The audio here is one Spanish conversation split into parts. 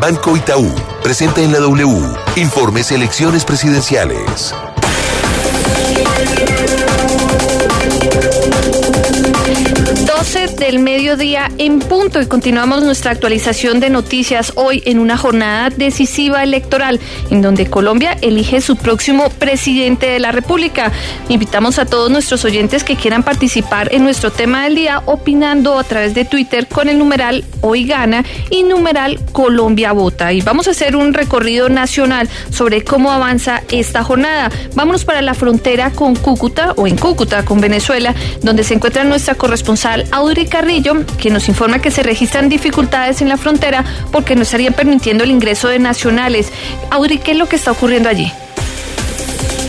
Banco Itaú, presenta en la W, informes elecciones presidenciales. 12 del mediodía en punto y continuamos nuestra actualización de noticias hoy en una jornada decisiva electoral en donde Colombia elige su próximo presidente de la República. Invitamos a todos nuestros oyentes que quieran participar en nuestro tema del día opinando a través de Twitter con el numeral Hoy Gana y numeral Colombia Vota. Y vamos a hacer un recorrido nacional sobre cómo avanza esta jornada. Vámonos para la frontera con Cúcuta o en Cúcuta con Venezuela, donde se encuentra nuestra corresponsal Audrey Carrillo, que nos informa que se registran dificultades en la frontera porque no estarían permitiendo el ingreso de nacionales. Audrey, ¿qué es lo que está ocurriendo allí?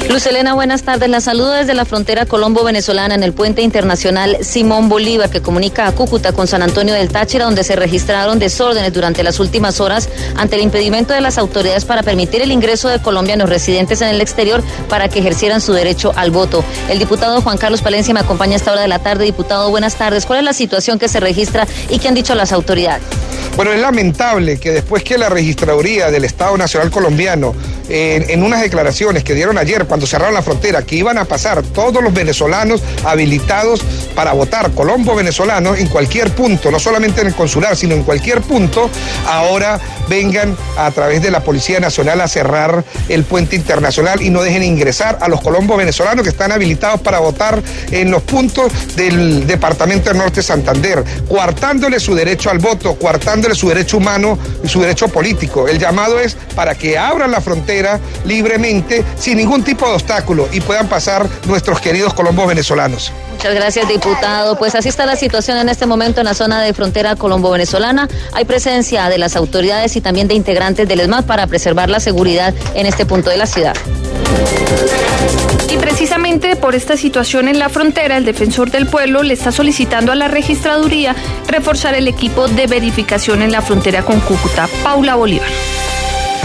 Luz Elena, buenas tardes. La saludo desde la frontera colombo-venezolana en el puente internacional Simón Bolívar que comunica a Cúcuta con San Antonio del Táchira, donde se registraron desórdenes durante las últimas horas ante el impedimento de las autoridades para permitir el ingreso de colombianos residentes en el exterior para que ejercieran su derecho al voto. El diputado Juan Carlos Palencia me acompaña a esta hora de la tarde. Diputado, buenas tardes. ¿Cuál es la situación que se registra y qué han dicho las autoridades? Bueno, es lamentable que después que la registraduría del Estado Nacional Colombiano, en, unas declaraciones que dieron ayer cuando cerraron la frontera, que iban a pasar todos los venezolanos habilitados para votar, colombo venezolanos, en cualquier punto, no solamente en el consular, sino en cualquier punto, ahora vengan a través de la Policía Nacional a cerrar el puente internacional y no dejen ingresar a los colombos venezolanos que están habilitados para votar en los puntos del Departamento del Norte Santander, coartándole su derecho al voto, coartándole su derecho humano y su derecho político. El llamado es para que abran la frontera libremente, sin ningún tipo de obstáculo y puedan pasar nuestros queridos colombos venezolanos. Muchas gracias, diputado. Pues así está la situación en este momento en la zona de frontera colombo-venezolana. Hay presencia de las autoridades y también de integrantes del ESMAD para preservar la seguridad en este punto de la ciudad. Y precisamente por esta situación en la frontera, el defensor del pueblo le está solicitando a la registraduría reforzar el equipo de verificación en la frontera con Cúcuta. Paula Bolívar.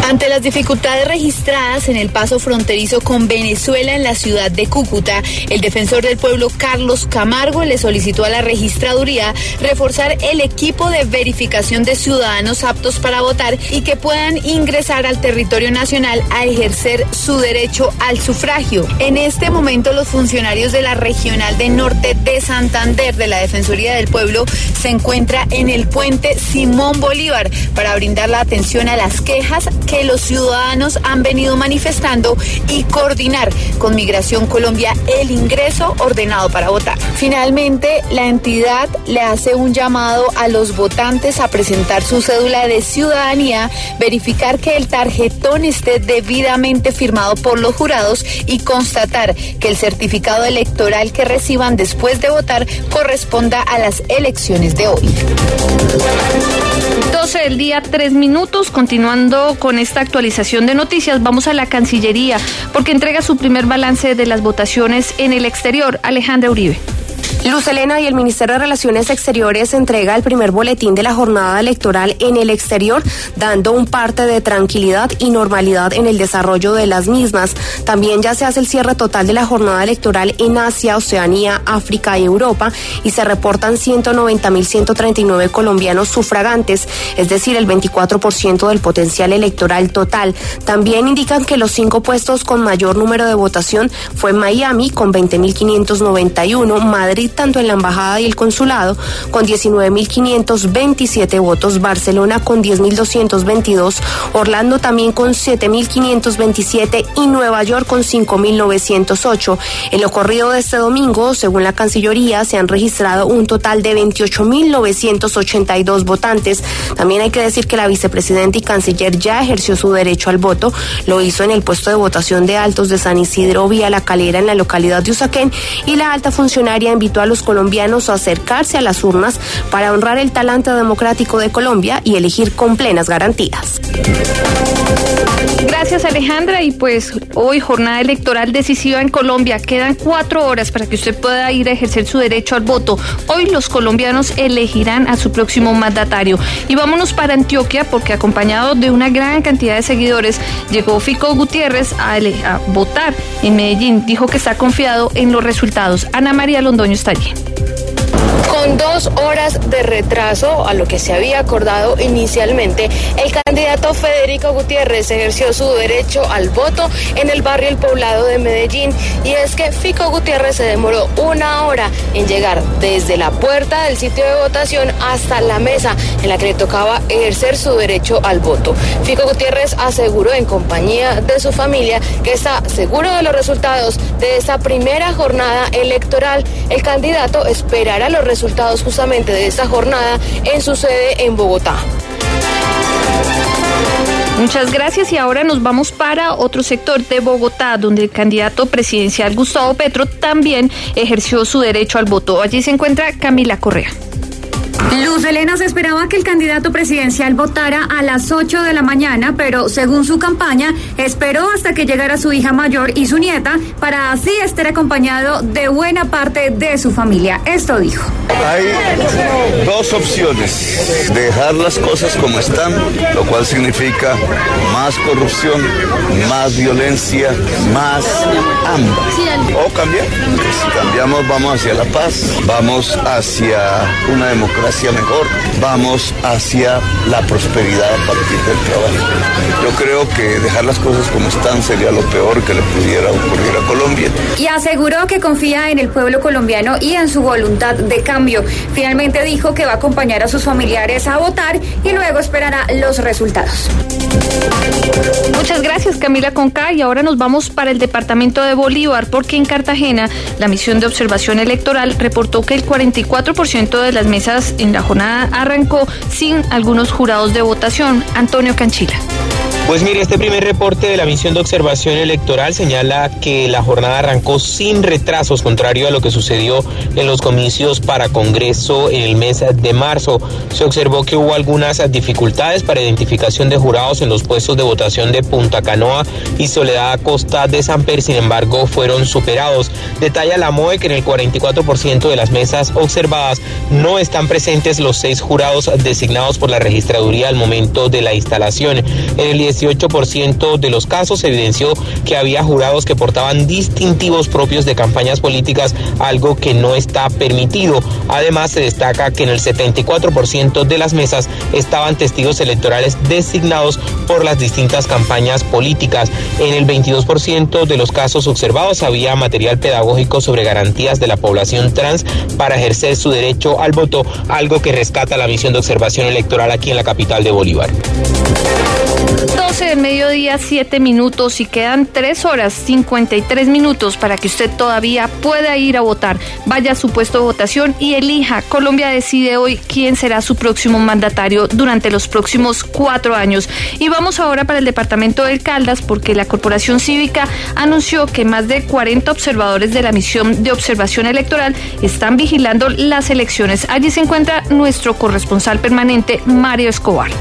Ante las dificultades registradas en el paso fronterizo con Venezuela en la ciudad de Cúcuta, el defensor del pueblo Carlos Camargo le solicitó a la registraduría reforzar el equipo de verificación de ciudadanos aptos para votar y que puedan ingresar al territorio nacional a ejercer su derecho al sufragio. En este momento los funcionarios de la Regional de Norte de Santander de la Defensoría del Pueblo se encuentra en el puente Simón Bolívar para brindar la atención a las quejas que los ciudadanos han venido manifestando y coordinar con Migración Colombia el ingreso ordenado para votar. Finalmente, la entidad le hace un llamado a los votantes a presentar su cédula de ciudadanía, verificar que el tarjetón esté debidamente firmado por los jurados y constatar que el certificado electoral que reciban después de votar corresponda a las elecciones de hoy. 12 del día, 3 minutos, continuando con esta actualización de noticias, vamos a la Cancillería porque entrega su primer balance de las votaciones en el exterior. Alejandra Uribe. Luz Elena y el Ministerio de Relaciones Exteriores entrega el primer boletín de la jornada electoral en el exterior, dando un parte de tranquilidad y normalidad en el desarrollo de las mismas. También ya se hace el cierre total de la jornada electoral en Asia, Oceanía, África y Europa y se reportan 190.139 colombianos sufragantes, es decir, el 24% del potencial electoral total. También indican que los cinco puestos con mayor número de votación fue Miami con 20.591, Madrid tanto en la embajada y el consulado con 19.527 votos, Barcelona con 10.222, Orlando también con 7.527 y Nueva York con 5.908. En lo corrido de este domingo, según la Cancillería, se han registrado un total de 28.982 votantes. También hay que decir que la vicepresidenta y canciller ya ejerció su derecho al voto. Lo hizo en el puesto de votación de Altos de San Isidro vía La Calera en la localidad de Usaquén y la alta funcionaria invitó a los colombianos a acercarse a las urnas para honrar el talante democrático de Colombia y elegir con plenas garantías. Gracias Alejandra y pues hoy jornada electoral decisiva en Colombia. Quedan cuatro horas para que usted pueda ir a ejercer su derecho al voto. Hoy los colombianos elegirán a su próximo mandatario. Y vámonos para Antioquia porque acompañado de una gran cantidad de seguidores llegó Fico Gutiérrez a, a votar en Medellín. Dijo que está confiado en los resultados. Ana María Londoño está allí. Con dos horas de retraso a lo que se había acordado inicialmente, el candidato Federico Gutiérrez ejerció su derecho al voto en el barrio El Poblado de Medellín. Y es que Fico Gutiérrez se demoró una hora en llegar desde la puerta del sitio de votación hasta la mesa en la que le tocaba ejercer su derecho al voto. Fico Gutiérrez aseguró en compañía de su familia que está seguro de los resultados de esta primera jornada electoral. El candidato esperará los resultados justamente de esta jornada en su sede en Bogotá. Muchas gracias y ahora nos vamos para otro sector de Bogotá, donde el candidato presidencial Gustavo Petro también ejerció su derecho al voto. Allí se encuentra Camila Correa. Luz Elena se esperaba que el candidato presidencial votara a las 8 de la mañana, pero según su campaña, esperó hasta que llegara su hija mayor y su nieta para así estar acompañado de buena parte de su familia. Esto dijo. Hay dos opciones. Dejar las cosas como están, lo cual significa más corrupción, más violencia, más hambre. O cambiar. Si cambiamos, vamos hacia la paz, vamos hacia una democracia mejor, vamos hacia la prosperidad a partir del trabajo. Yo creo que dejar las cosas como están sería lo peor que le pudiera ocurrir a Colombia. Y aseguró que confía en el pueblo colombiano y en su voluntad de cambio. Finalmente dijo que va a acompañar a sus familiares a votar y luego esperará los resultados. Muchas gracias Camila Conca y ahora nos vamos para el departamento de Bolívar porque en Cartagena la misión de observación electoral reportó que el 44% de las mesas en la jornada arrancó sin algunos jurados de votación. Antonio Canchila. Pues mire, este primer reporte de la misión de observación electoral señala que la jornada arrancó sin retrasos, contrario a lo que sucedió en los comicios para Congreso en el mes de marzo. Se observó que hubo algunas dificultades para identificación de jurados en los puestos de votación de Punta Canoa y Soledad Acosta de San Per, sin embargo, fueron superados. Detalla la MOE que en el 44% de las mesas observadas no están presentes los seis jurados designados por la registraduría al momento de la instalación. En el 18% de los casos evidenció que había jurados que portaban distintivos propios de campañas políticas, algo que no está permitido. Además, se destaca que en el 74% de las mesas estaban testigos electorales designados por las distintas campañas políticas. En el 22% de los casos observados había material pedagógico sobre garantías de la población trans para ejercer su derecho al voto, algo que rescata la misión de observación electoral aquí en la capital de Bolívar. 12 del mediodía, 7 minutos y quedan 3 horas 53 minutos para que usted todavía pueda ir a votar. Vaya a su puesto de votación y elija. Colombia decide hoy quién será su próximo mandatario durante los próximos cuatro años. Y vamos ahora para el departamento del Caldas porque la Corporación Cívica anunció que más de 40 observadores de la misión de observación electoral están vigilando las elecciones. Allí se encuentra nuestro corresponsal permanente, Mario Escobar.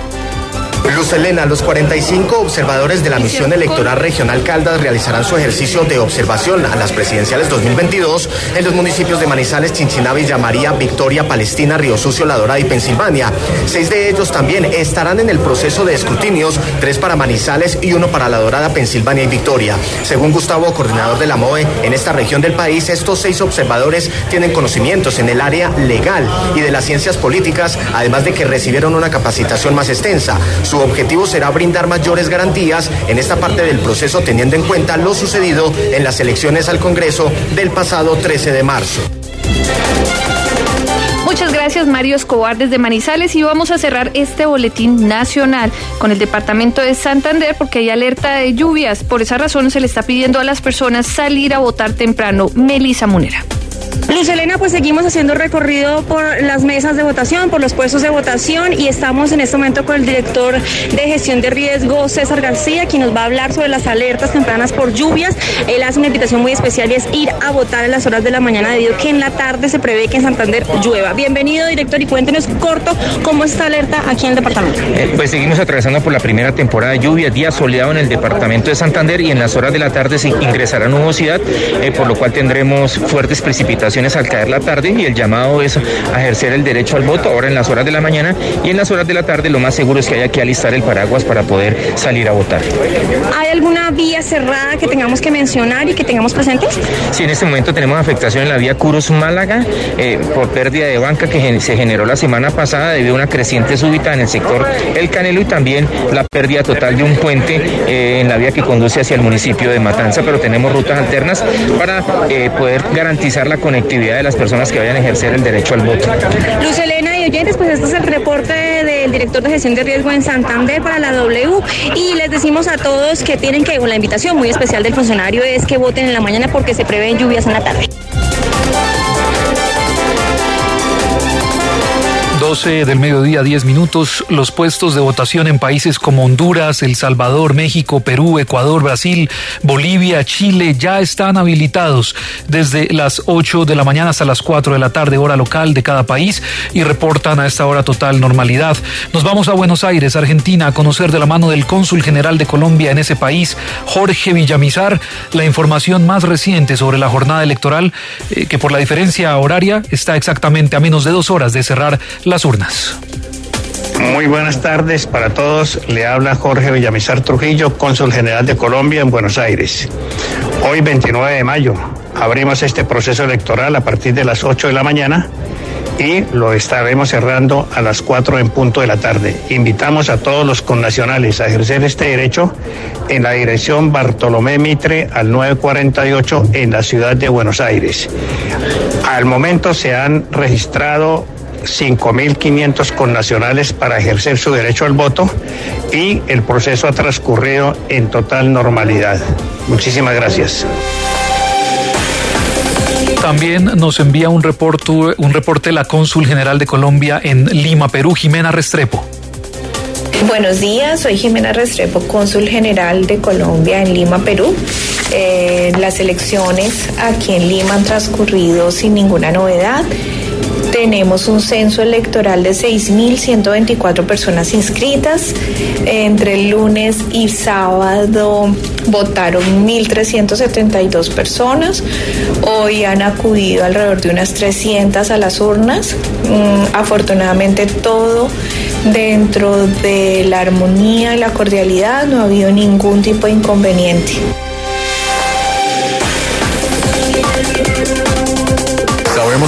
Luz Elena, los 45 observadores de la misión electoral regional Caldas realizarán su ejercicio de observación a las presidenciales 2022 en los municipios de Manizales, Chinchiná, Villa María, Victoria, Palestina, Río Sucio, La Dorada y Pensilvania. Seis de ellos también estarán en el proceso de escrutinios, tres para Manizales y uno para La Dorada, Pensilvania y Victoria. Según Gustavo, coordinador de la MOE, en esta región del país, estos seis observadores tienen conocimientos en el área legal y de las ciencias políticas, además de que recibieron una capacitación más extensa. Su objetivo será brindar mayores garantías en esta parte del proceso teniendo en cuenta lo sucedido en las elecciones al Congreso del pasado 13 de marzo. Muchas gracias Mario Escobar desde Manizales y vamos a cerrar este boletín nacional con el departamento de Santander porque hay alerta de lluvias. Por esa razón se le está pidiendo a las personas salir a votar temprano. Melisa Munera. Luz Elena, pues seguimos haciendo recorrido por las mesas de votación, por los puestos de votación y estamos en este momento con el director de gestión de riesgo, César García, quien nos va a hablar sobre las alertas tempranas por lluvias. Él hace una invitación muy especial y es ir a votar a las horas de la mañana debido a que en la tarde se prevé que en Santander llueva. Bienvenido, director, y cuéntenos corto cómo está alerta aquí en el departamento. Eh, pues seguimos atravesando por la primera temporada de lluvia, día soleado en el departamento de Santander y en las horas de la tarde se ingresará nubosidad, eh, por lo cual tendremos fuertes precipitaciones votaciones al caer la tarde y el llamado es a ejercer el derecho al voto ahora en las horas de la mañana y en las horas de la tarde lo más seguro es que haya que alistar el paraguas para poder salir a votar. ¿Hay alguna vía cerrada que tengamos que mencionar y que tengamos presentes? Sí, en este momento tenemos afectación en la vía Curus Málaga eh, por pérdida de banca que se generó la semana pasada debido a una creciente súbita en el sector El Canelo y también la pérdida total de un puente eh, en la vía que conduce hacia el municipio de Matanza, pero tenemos rutas alternas para eh, poder garantizar la conectividad de las personas que vayan a ejercer el derecho al voto. Luz Elena y oyentes, pues este es el reporte del director de gestión de riesgo en Santander para la W y les decimos a todos que tienen que, la invitación muy especial del funcionario es que voten en la mañana porque se prevén lluvias en la tarde. 12 del mediodía, 10 minutos. Los puestos de votación en países como Honduras, El Salvador, México, Perú, Ecuador, Brasil, Bolivia, Chile ya están habilitados desde las 8 de la mañana hasta las 4 de la tarde, hora local de cada país, y reportan a esta hora total normalidad. Nos vamos a Buenos Aires, Argentina, a conocer de la mano del cónsul general de Colombia en ese país, Jorge Villamizar, la información más reciente sobre la jornada electoral, eh, que por la diferencia horaria está exactamente a menos de dos horas de cerrar la las urnas. Muy buenas tardes para todos. Le habla Jorge Villamizar Trujillo, cónsul general de Colombia en Buenos Aires. Hoy 29 de mayo abrimos este proceso electoral a partir de las 8 de la mañana y lo estaremos cerrando a las 4 en punto de la tarde. Invitamos a todos los connacionales a ejercer este derecho en la dirección Bartolomé Mitre al 948 en la ciudad de Buenos Aires. Al momento se han registrado 5.500 connacionales para ejercer su derecho al voto y el proceso ha transcurrido en total normalidad. Muchísimas gracias. También nos envía un reporte, un reporte la cónsul general de Colombia en Lima, Perú, Jimena Restrepo. Buenos días, soy Jimena Restrepo, cónsul general de Colombia en Lima, Perú. Eh, las elecciones aquí en Lima han transcurrido sin ninguna novedad tenemos un censo electoral de 6.124 personas inscritas. Entre el lunes y sábado votaron 1.372 personas. Hoy han acudido alrededor de unas 300 a las urnas. Mm, afortunadamente todo dentro de la armonía y la cordialidad, no ha habido ningún tipo de inconveniente.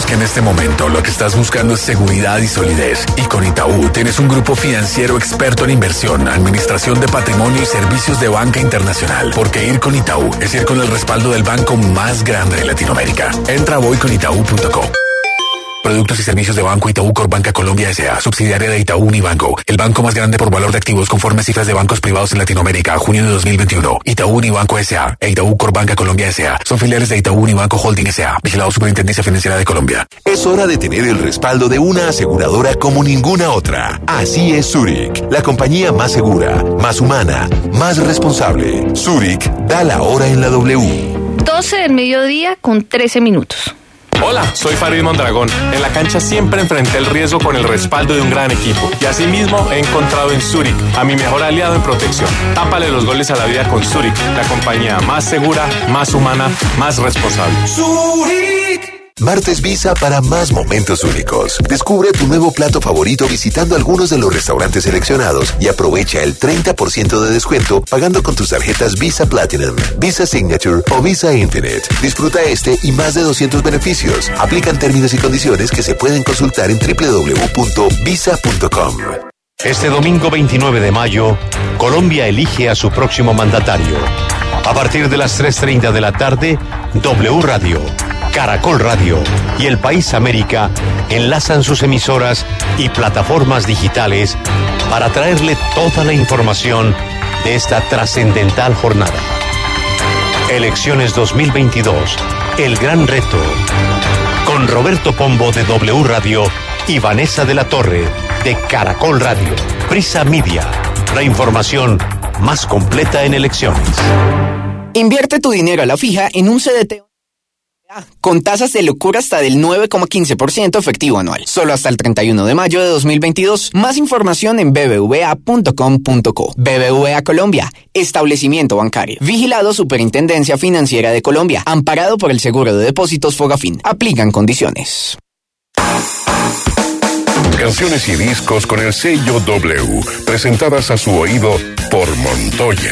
Que en este momento lo que estás buscando es seguridad y solidez. Y con Itaú tienes un grupo financiero experto en inversión, administración de patrimonio y servicios de banca internacional. Porque ir con Itaú es ir con el respaldo del banco más grande de Latinoamérica. Entra a voyconitaú.com. Productos y servicios de Banco Itaú Banca Colombia S.A., subsidiaria de Itaú Unibanco, el banco más grande por valor de activos conforme a cifras de bancos privados en Latinoamérica, junio de 2021. Itaú Unibanco S.A. e Itaú Banca Colombia S.A. son filiales de Itaú Unibanco Holding S.A., vigilado Superintendencia Financiera de Colombia. Es hora de tener el respaldo de una aseguradora como ninguna otra. Así es Zurich, la compañía más segura, más humana, más responsable. Zurich da la hora en la W. 12 del mediodía con 13 minutos. Hola, soy Farid Mondragón. En la cancha siempre enfrenté el riesgo con el respaldo de un gran equipo. Y asimismo he encontrado en Zurich a mi mejor aliado en protección. Tápale los goles a la vida con Zurich, la compañía más segura, más humana, más responsable. Zurich. Martes Visa para más momentos únicos. Descubre tu nuevo plato favorito visitando algunos de los restaurantes seleccionados y aprovecha el 30% de descuento pagando con tus tarjetas Visa Platinum, Visa Signature o Visa Infinite. Disfruta este y más de 200 beneficios. Aplican términos y condiciones que se pueden consultar en www.visa.com. Este domingo 29 de mayo, Colombia elige a su próximo mandatario. A partir de las 3.30 de la tarde, W Radio Caracol Radio y El País América enlazan sus emisoras y plataformas digitales para traerle toda la información de esta trascendental jornada. Elecciones 2022, el gran reto. Con Roberto Pombo de W Radio y Vanessa de la Torre de Caracol Radio. Prisa Media, la información más completa en elecciones. Invierte tu dinero a la fija en un CDT con tasas de locura hasta del 9,15% efectivo anual. Solo hasta el 31 de mayo de 2022. Más información en bbva.com.co. BBVA Colombia, establecimiento bancario. Vigilado Superintendencia Financiera de Colombia. Amparado por el Seguro de Depósitos Fogafín. Aplican condiciones. Canciones y discos con el sello W, presentadas a su oído por Montoya.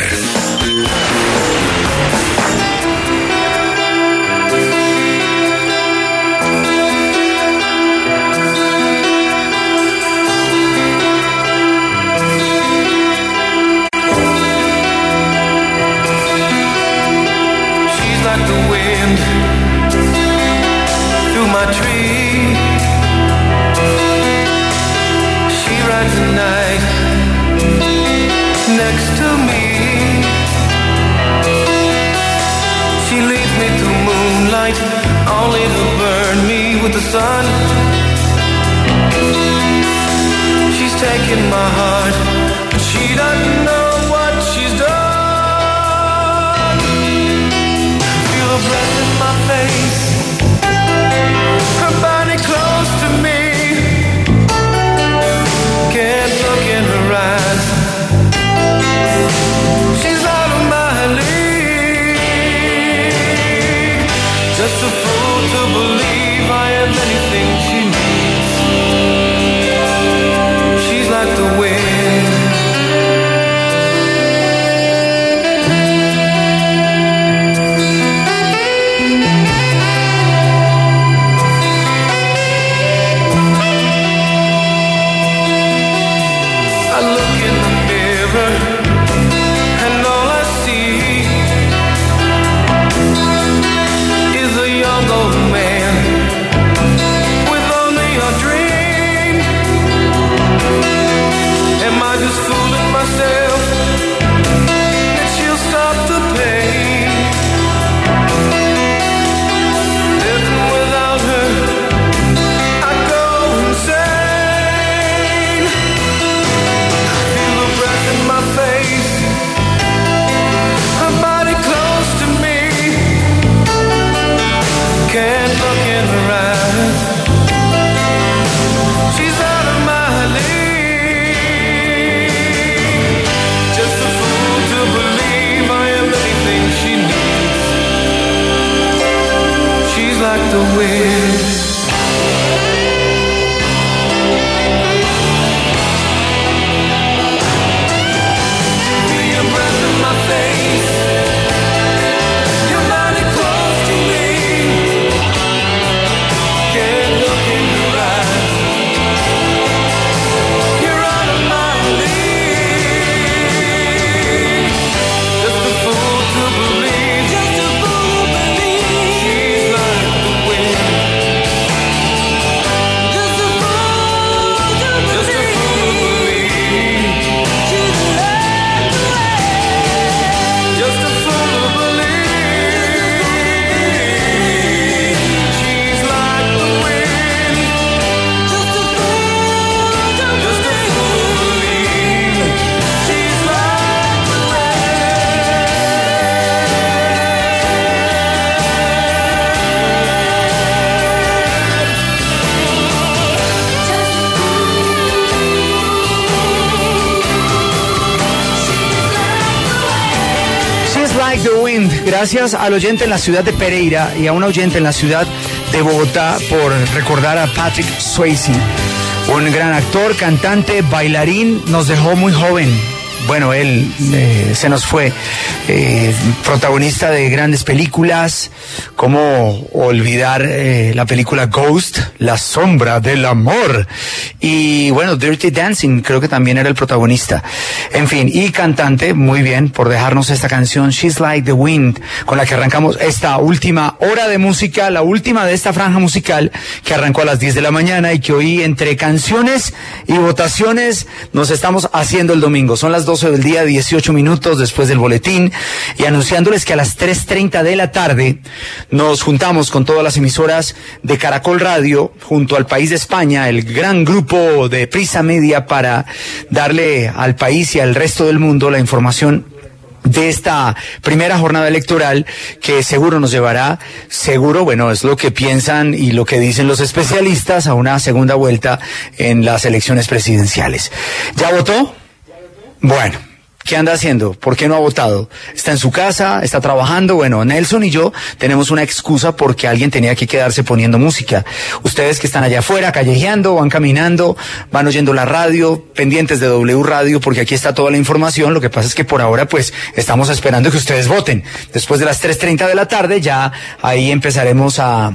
Gracias al oyente en la ciudad de Pereira y a un oyente en la ciudad de Bogotá por recordar a Patrick Swayze. Un gran actor, cantante, bailarín, nos dejó muy joven. Bueno, él eh, se nos fue. Eh, protagonista de grandes películas, como olvidar eh, la película Ghost, La sombra del amor. Y bueno, Dirty Dancing, creo que también era el protagonista. En fin, y cantante, muy bien, por dejarnos esta canción, She's Like the Wind, con la que arrancamos esta última hora de música, la última de esta franja musical que arrancó a las 10 de la mañana y que hoy entre canciones y votaciones nos estamos haciendo el domingo. Son las 12 del día, 18 minutos después del boletín y anunciándoles que a las 3.30 de la tarde nos juntamos con todas las emisoras de Caracol Radio junto al país de España, el gran grupo de Prisa Media para darle al país y al resto del mundo la información de esta primera jornada electoral que seguro nos llevará, seguro, bueno, es lo que piensan y lo que dicen los especialistas a una segunda vuelta en las elecciones presidenciales. ¿Ya votó? Bueno. ¿Qué anda haciendo? ¿Por qué no ha votado? ¿Está en su casa? ¿Está trabajando? Bueno, Nelson y yo tenemos una excusa porque alguien tenía que quedarse poniendo música. Ustedes que están allá afuera, callejeando, van caminando, van oyendo la radio, pendientes de W Radio, porque aquí está toda la información. Lo que pasa es que por ahora, pues, estamos esperando que ustedes voten. Después de las 3.30 de la tarde, ya ahí empezaremos a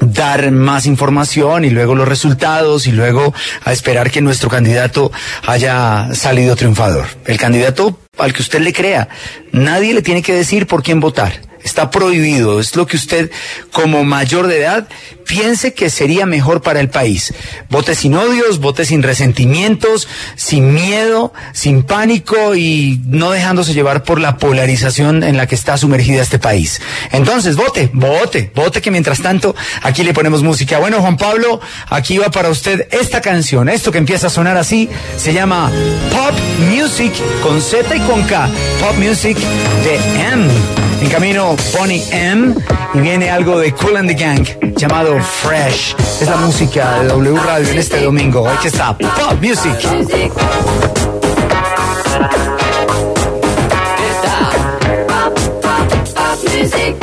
dar más información y luego los resultados y luego a esperar que nuestro candidato haya salido triunfador. El candidato al que usted le crea. Nadie le tiene que decir por quién votar. Está prohibido. Es lo que usted, como mayor de edad, piense que sería mejor para el país. Vote sin odios, vote sin resentimientos, sin miedo, sin pánico y no dejándose llevar por la polarización en la que está sumergida este país. Entonces, vote, vote, vote que mientras tanto aquí le ponemos música. Bueno, Juan Pablo, aquí va para usted esta canción. Esto que empieza a sonar así se llama Pop Music con Z y con K. Pop Music de M. En camino Bonnie M y viene algo de Cool and the Gang llamado Fresh. Es la música de W Radio en este domingo. Aquí está Pop Music. Radio,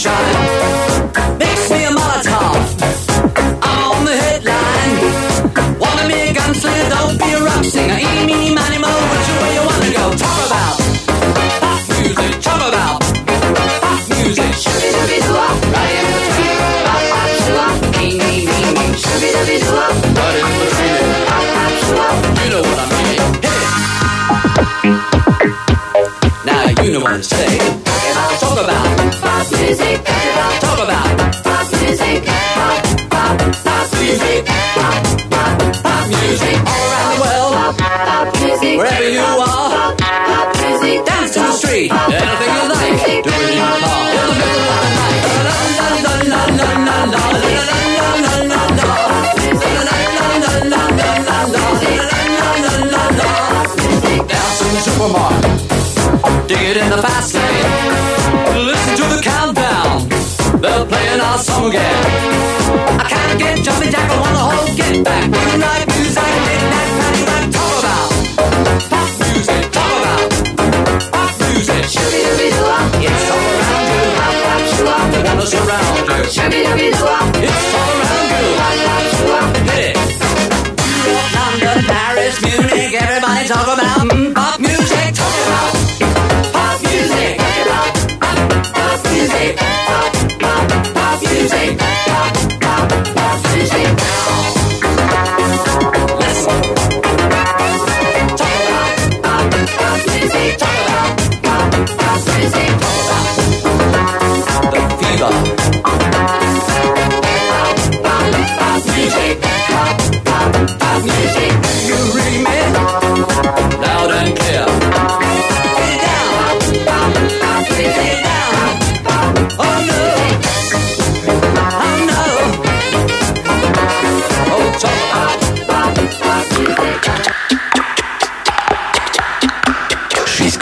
shine. Wherever you are. Dance to the street. Anything you like. Do it in your car. In the middle of the night. La la la la la la la. La la la the supermarket. Dig it in the fast lane. Listen to the countdown. They're playing our song again. I can't get jumping jack. I wanna hold get back. Moonlight you. It's all around you. London, Paris, Munich. Everybody talk about mm, pop music. Talk about pop music. Pop music. Pop, pop, pop music.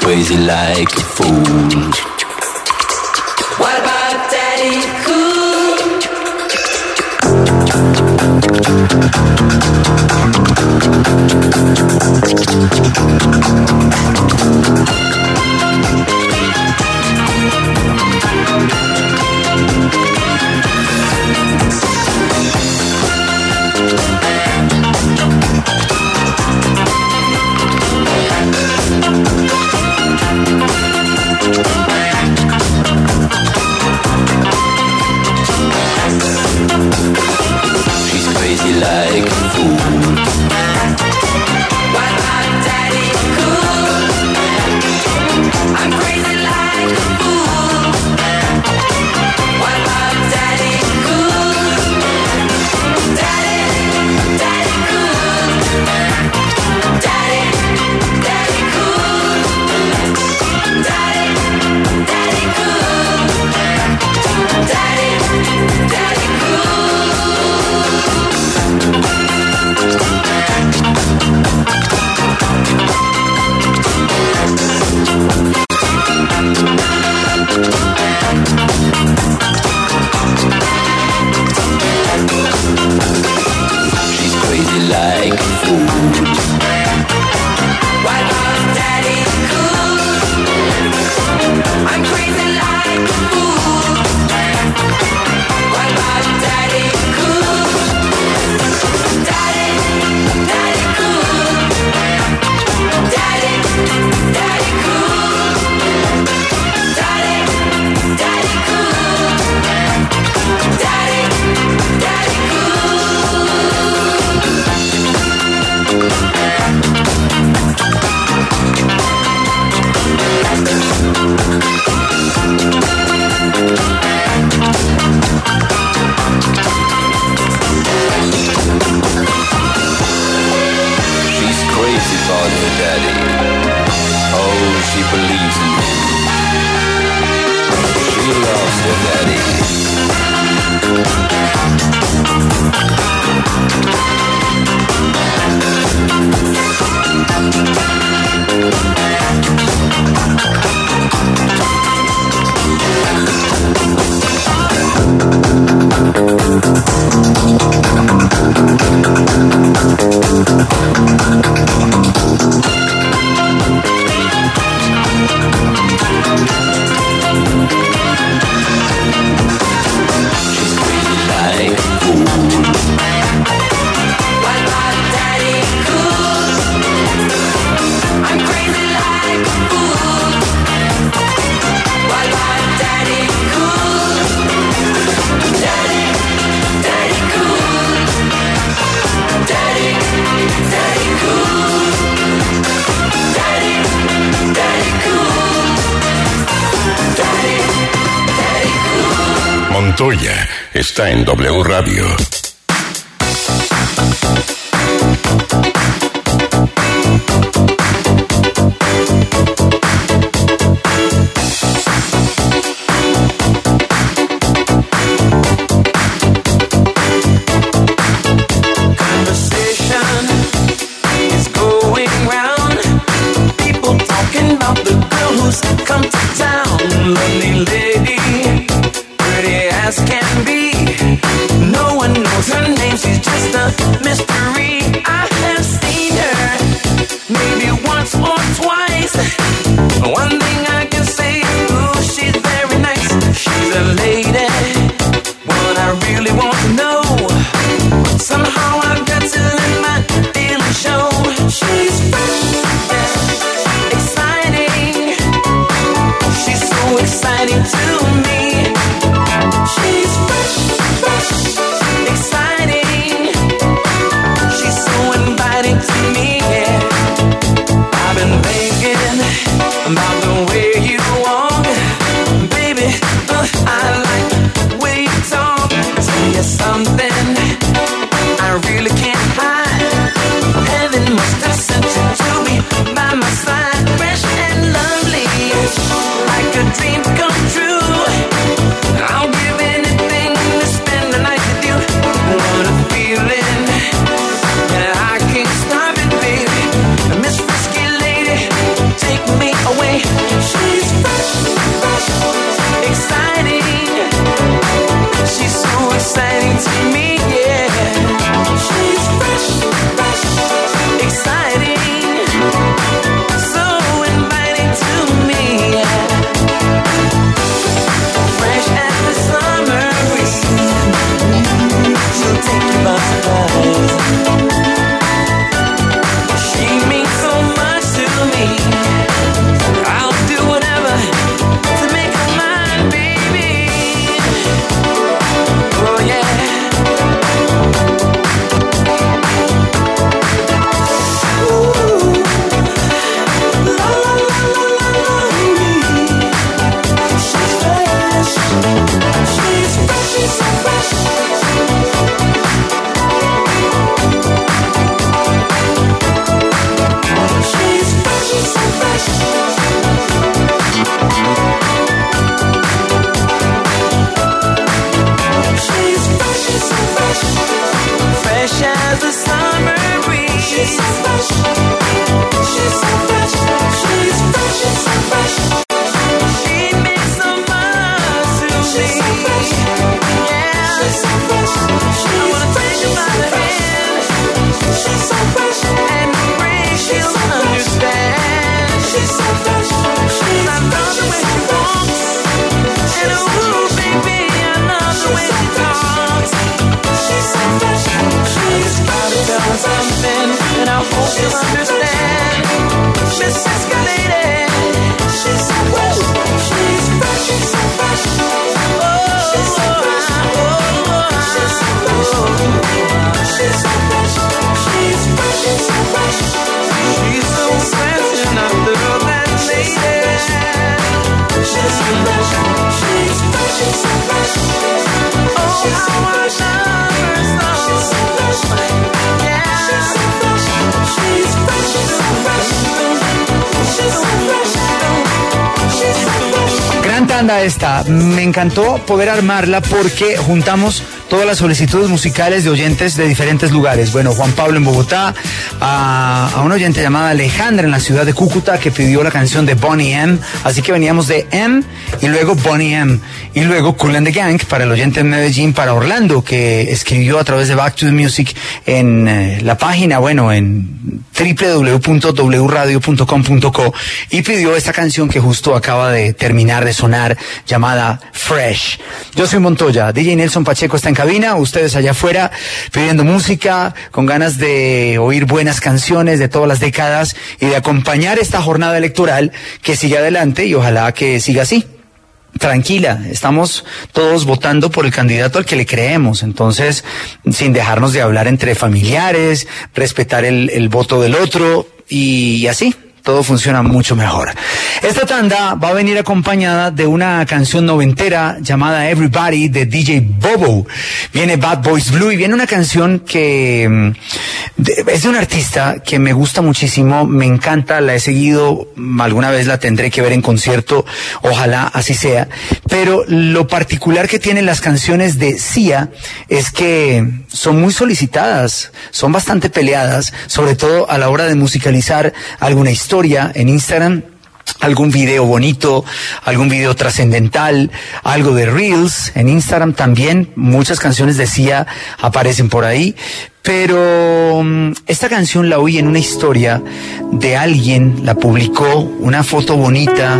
Crazy like a fool. like a fool. Está en W Radio. Gran tanda esta, me encantó poder armarla porque juntamos todas las solicitudes musicales de oyentes de diferentes lugares. Bueno, Juan Pablo en Bogotá, a, a una oyente llamada Alejandra en la ciudad de Cúcuta que pidió la canción de Bonnie M, así que veníamos de M y luego Bonnie M. Y luego Cool and the Gang para el oyente en Medellín, para Orlando, que escribió a través de Back to the Music en eh, la página, bueno, en www.wradio.com.co y pidió esta canción que justo acaba de terminar de sonar, llamada Fresh. Yo soy Montoya, DJ Nelson Pacheco está en cabina, ustedes allá afuera pidiendo música, con ganas de oír buenas canciones de todas las décadas y de acompañar esta jornada electoral que sigue adelante y ojalá que siga así tranquila, estamos todos votando por el candidato al que le creemos, entonces sin dejarnos de hablar entre familiares, respetar el, el voto del otro y, y así todo funciona mucho mejor. Esta tanda va a venir acompañada de una canción noventera llamada Everybody de DJ Bobo. Viene Bad Boys Blue y viene una canción que mm, es de un artista que me gusta muchísimo, me encanta, la he seguido, mm, alguna vez la tendré que ver en concierto, ojalá así sea. Pero lo particular que tienen las canciones de Sia es que son muy solicitadas, son bastante peleadas, sobre todo a la hora de musicalizar alguna historia en Instagram algún video bonito, algún video trascendental, algo de Reels en Instagram también, muchas canciones de Sia aparecen por ahí, pero mm, esta canción la oí en una historia de alguien, la publicó, una foto bonita,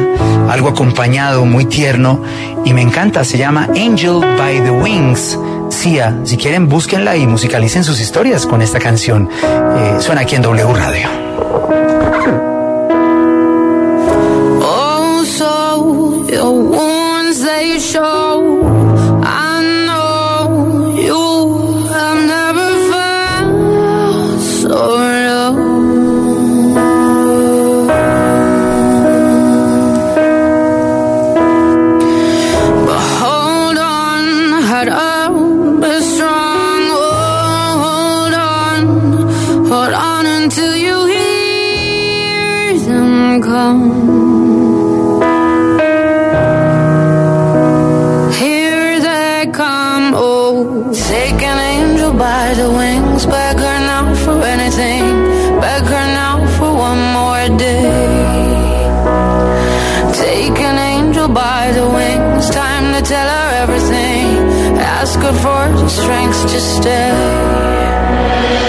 algo acompañado, muy tierno, y me encanta, se llama Angel by the Wings. Sia, si quieren búsquenla y musicalicen sus historias con esta canción. Eh, suena aquí en W Radio. By the wings. Time to tell her everything. Ask her for the strength to stay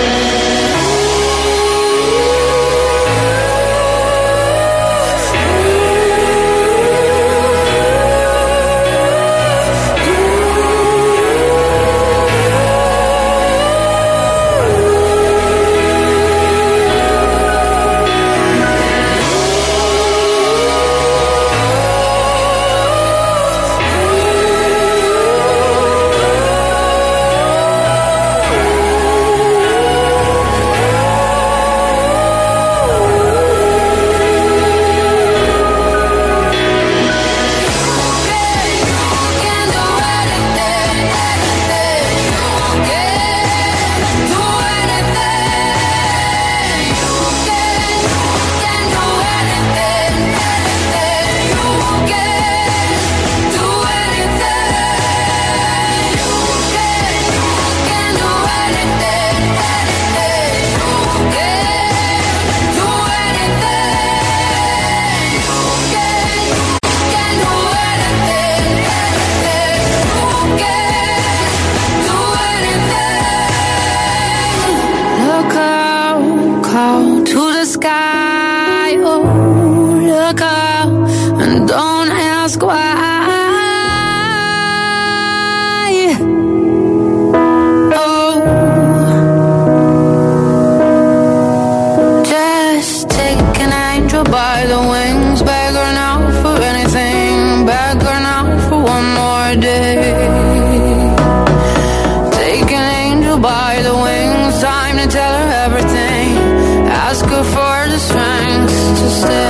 Ask her for the strength to stay.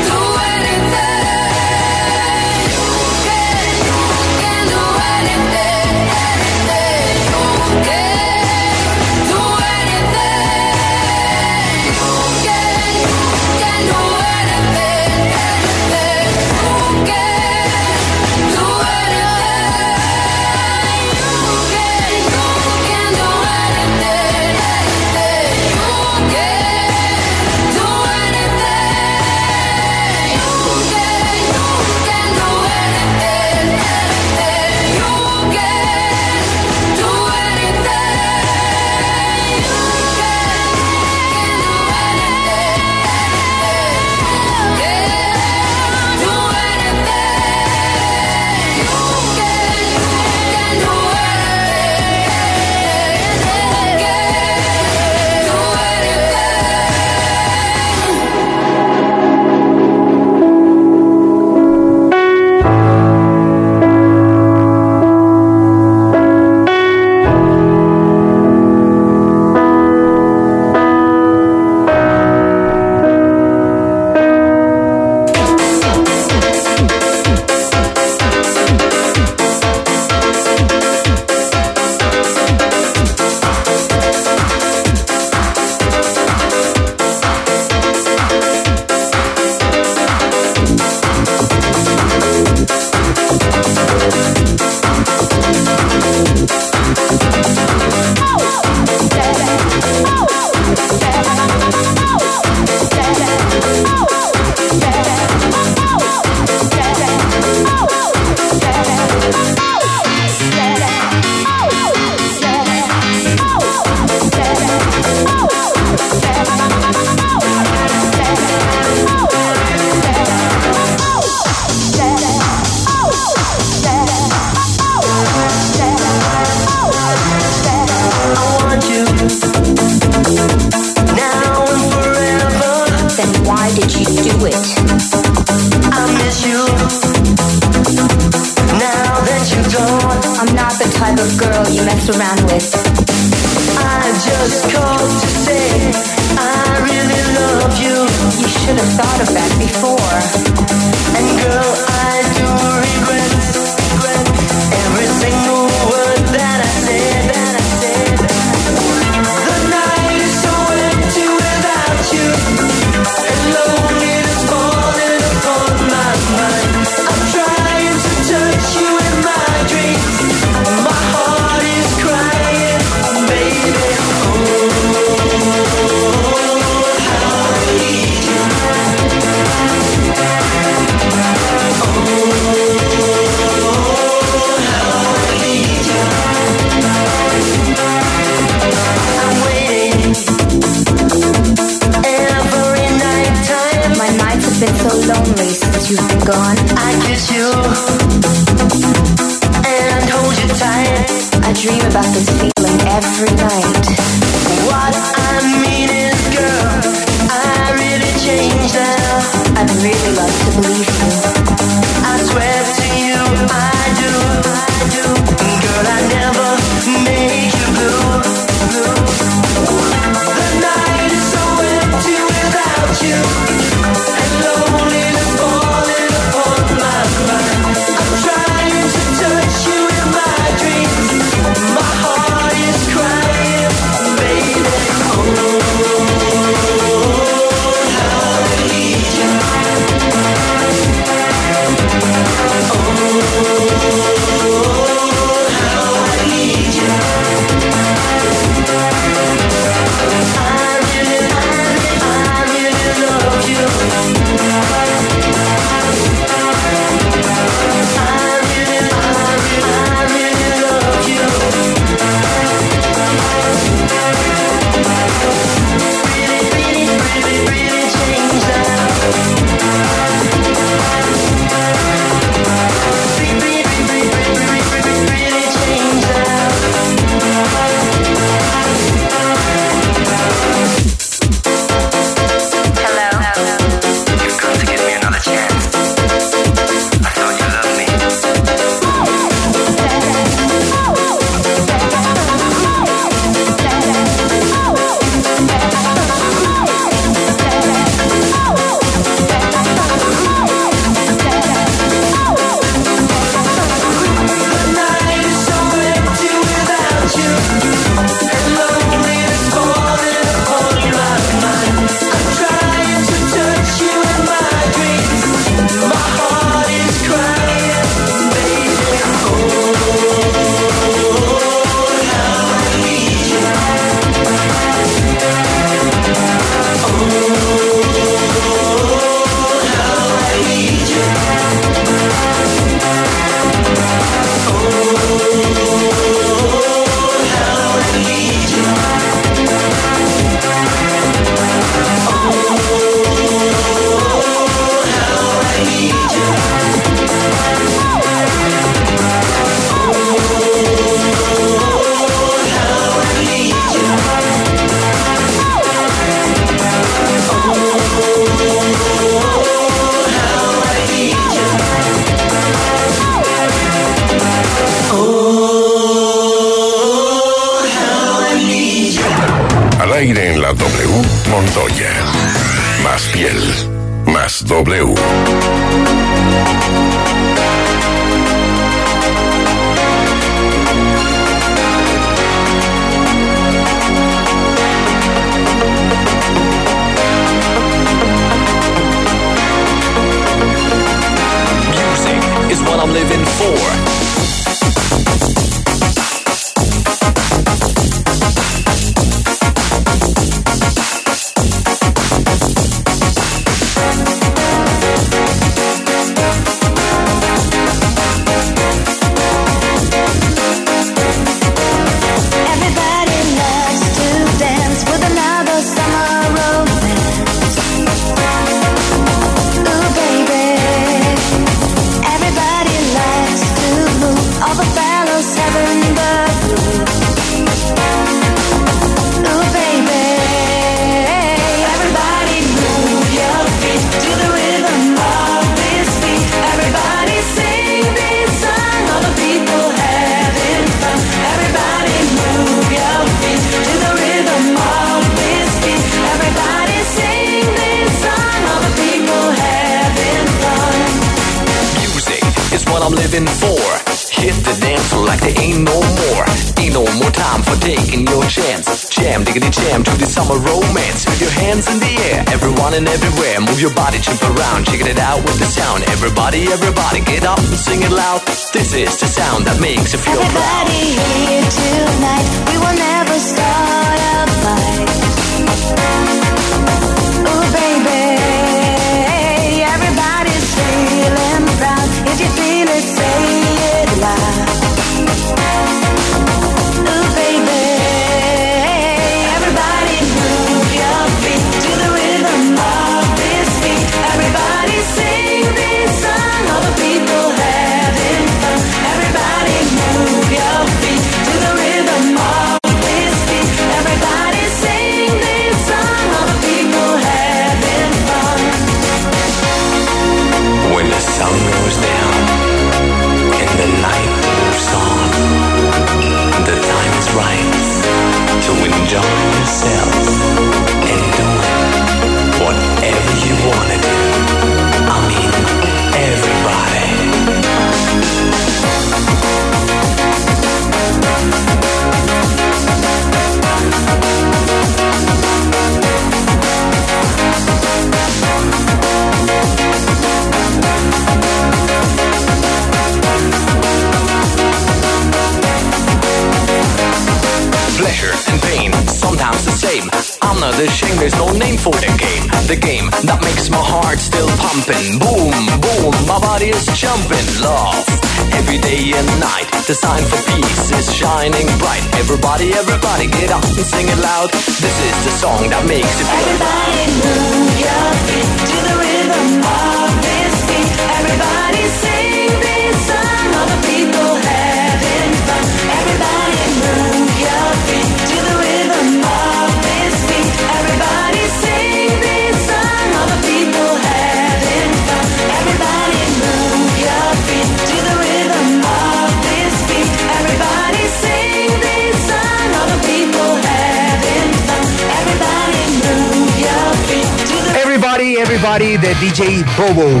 Bobo.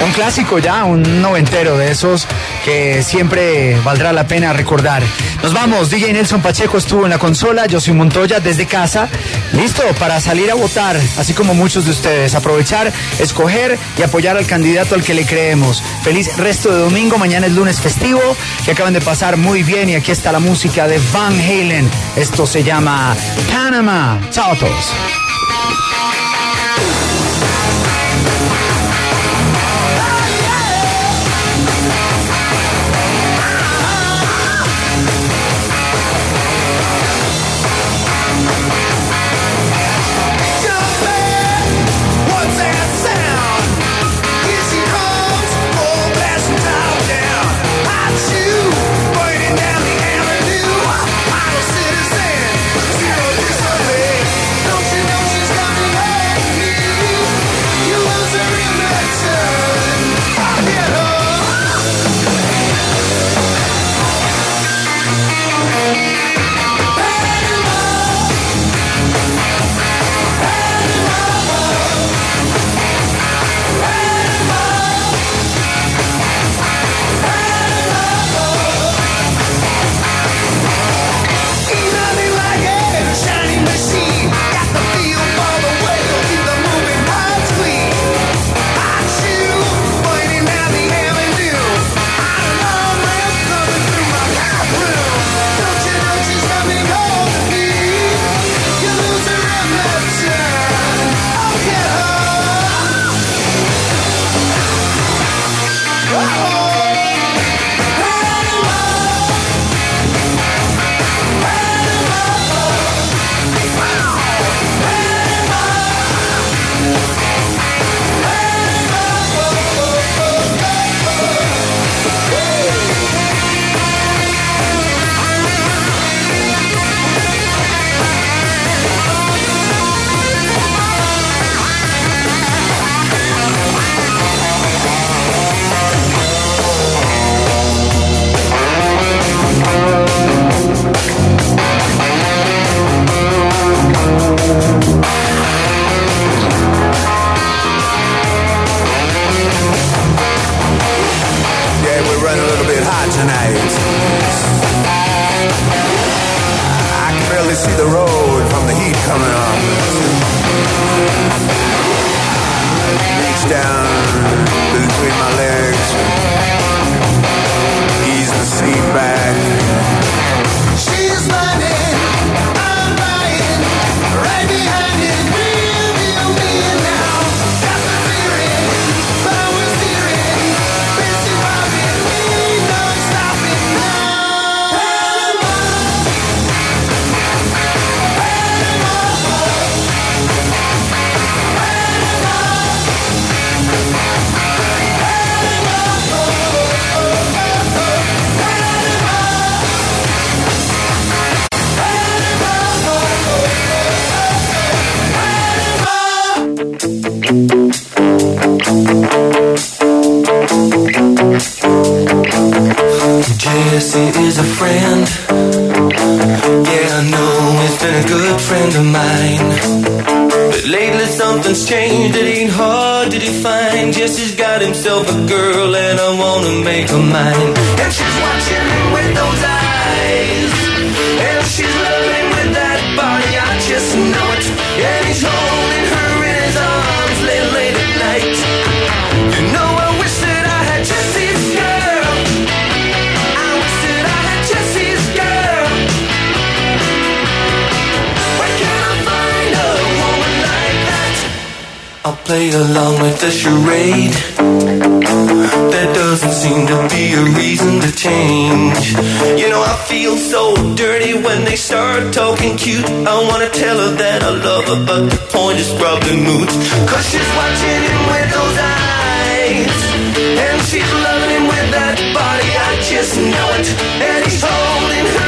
Un clásico ya, un noventero de esos que siempre valdrá la pena recordar. Nos vamos, DJ Nelson Pacheco estuvo en la consola, yo soy Montoya desde casa, listo para salir a votar, así como muchos de ustedes, aprovechar, escoger y apoyar al candidato al que le creemos. Feliz resto de domingo, mañana es lunes festivo, que acaban de pasar muy bien y aquí está la música de Van Halen. Esto se llama Panama. Chao a todos. play along with the charade. There doesn't seem to be a reason to change. You know, I feel so dirty when they start talking cute. I wanna tell her that I love her, but the point is probably moot. Cause she's watching him with those eyes. And she's loving him with that body, I just know it. And he's holding her.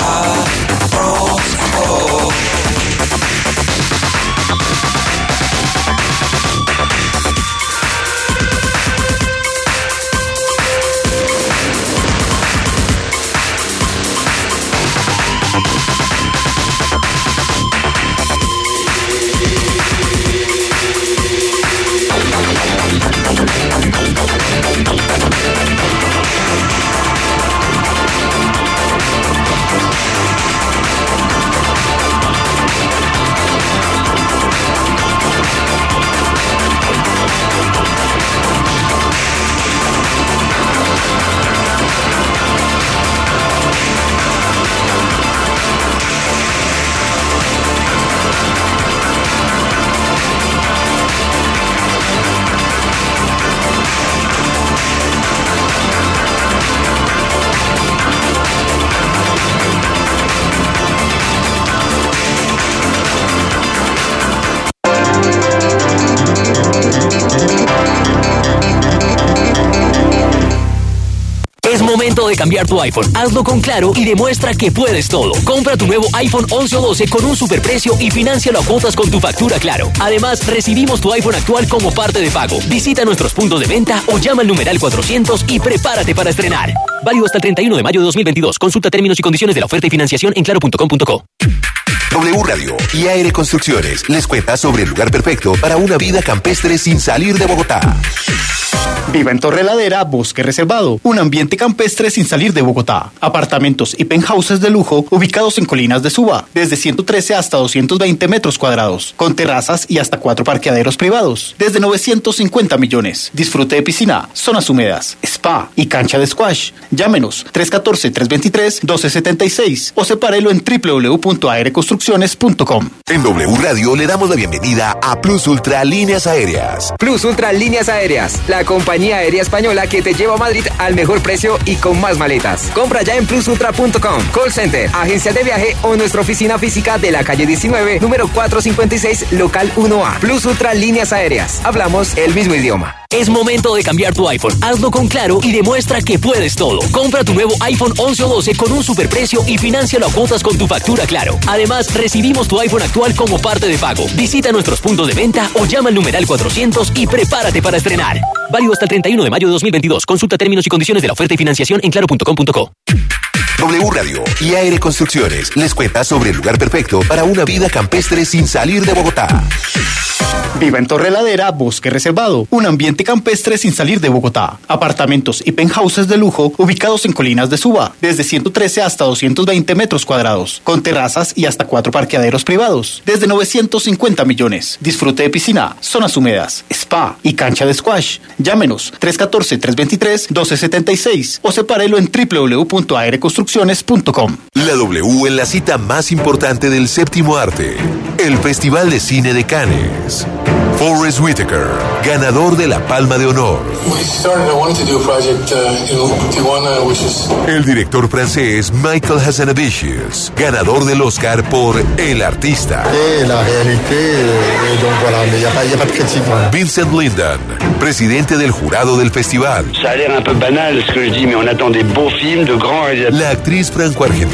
high. Tu iPhone. Hazlo con Claro y demuestra que puedes todo. Compra tu nuevo iPhone 11 o 12 con un superprecio y financialo a cuotas con tu factura Claro. Además, recibimos tu iPhone actual como parte de pago. Visita nuestros puntos de venta o llama al numeral 400 y prepárate para estrenar. Válido hasta el 31 de mayo de 2022. Consulta términos y condiciones de la oferta y financiación en claro.com.co. W Radio y Aire Construcciones les cuenta sobre el lugar perfecto para una vida campestre sin salir de Bogotá. Viva en Torreladera, Bosque Reservado, un ambiente campestre sin salir de Bogotá. Apartamentos y penthouses de lujo ubicados en colinas de Suba, desde 113 hasta 220 metros cuadrados, con terrazas y hasta cuatro parqueaderos privados, desde 950 millones. Disfrute de piscina, zonas húmedas, spa y cancha de squash. Llámenos 314-323-1276 o sepárelo en www.aireconstrucciones.com. En W Radio le damos la bienvenida a Plus Ultra Líneas Aéreas. Plus Ultra Líneas Aéreas, la compañía aérea española que te lleva a Madrid al mejor precio y con más maletas. Compra ya en plusultra.com, call center, agencia de viaje o nuestra oficina física de la calle 19, número 456, local 1A. Plus Ultra Líneas Aéreas. Hablamos el mismo idioma. Es momento de cambiar tu iPhone. Hazlo con Claro y demuestra que puedes todo. Compra tu nuevo iPhone 11 o 12 con un superprecio y financialo a cuotas con tu factura Claro. Además, recibimos tu iPhone actual como parte de pago. Visita nuestros puntos de venta o llama al numeral 400 y prepárate para estrenar. Válido hasta el 31 de mayo de 2022. Consulta términos y condiciones de la oferta y financiación en claro.com.co. W Radio y Aire Construcciones les cuenta sobre el lugar perfecto para una vida campestre sin salir de Bogotá. Viva en Torreladera, Bosque Reservado, un ambiente campestre sin salir de Bogotá. Apartamentos y penthouses de lujo ubicados en colinas de Suba, desde 113 hasta 220 metros cuadrados, con terrazas y hasta cuatro parqueaderos privados, desde 950 millones. Disfrute de piscina, zonas húmedas, spa y cancha de squash. Llámenos 314-323-1276 o sepárelo en La W en la cita más importante del séptimo arte, el Festival de Cine de Cannes. Forrest Whitaker, ganador de la Palma de Honor. Uh, El director francés Michael Hazanavicius, ganador del Oscar por El Artista. Voilà. Vincent Lindon, presidente del jurado del festival. La actriz franco-argentina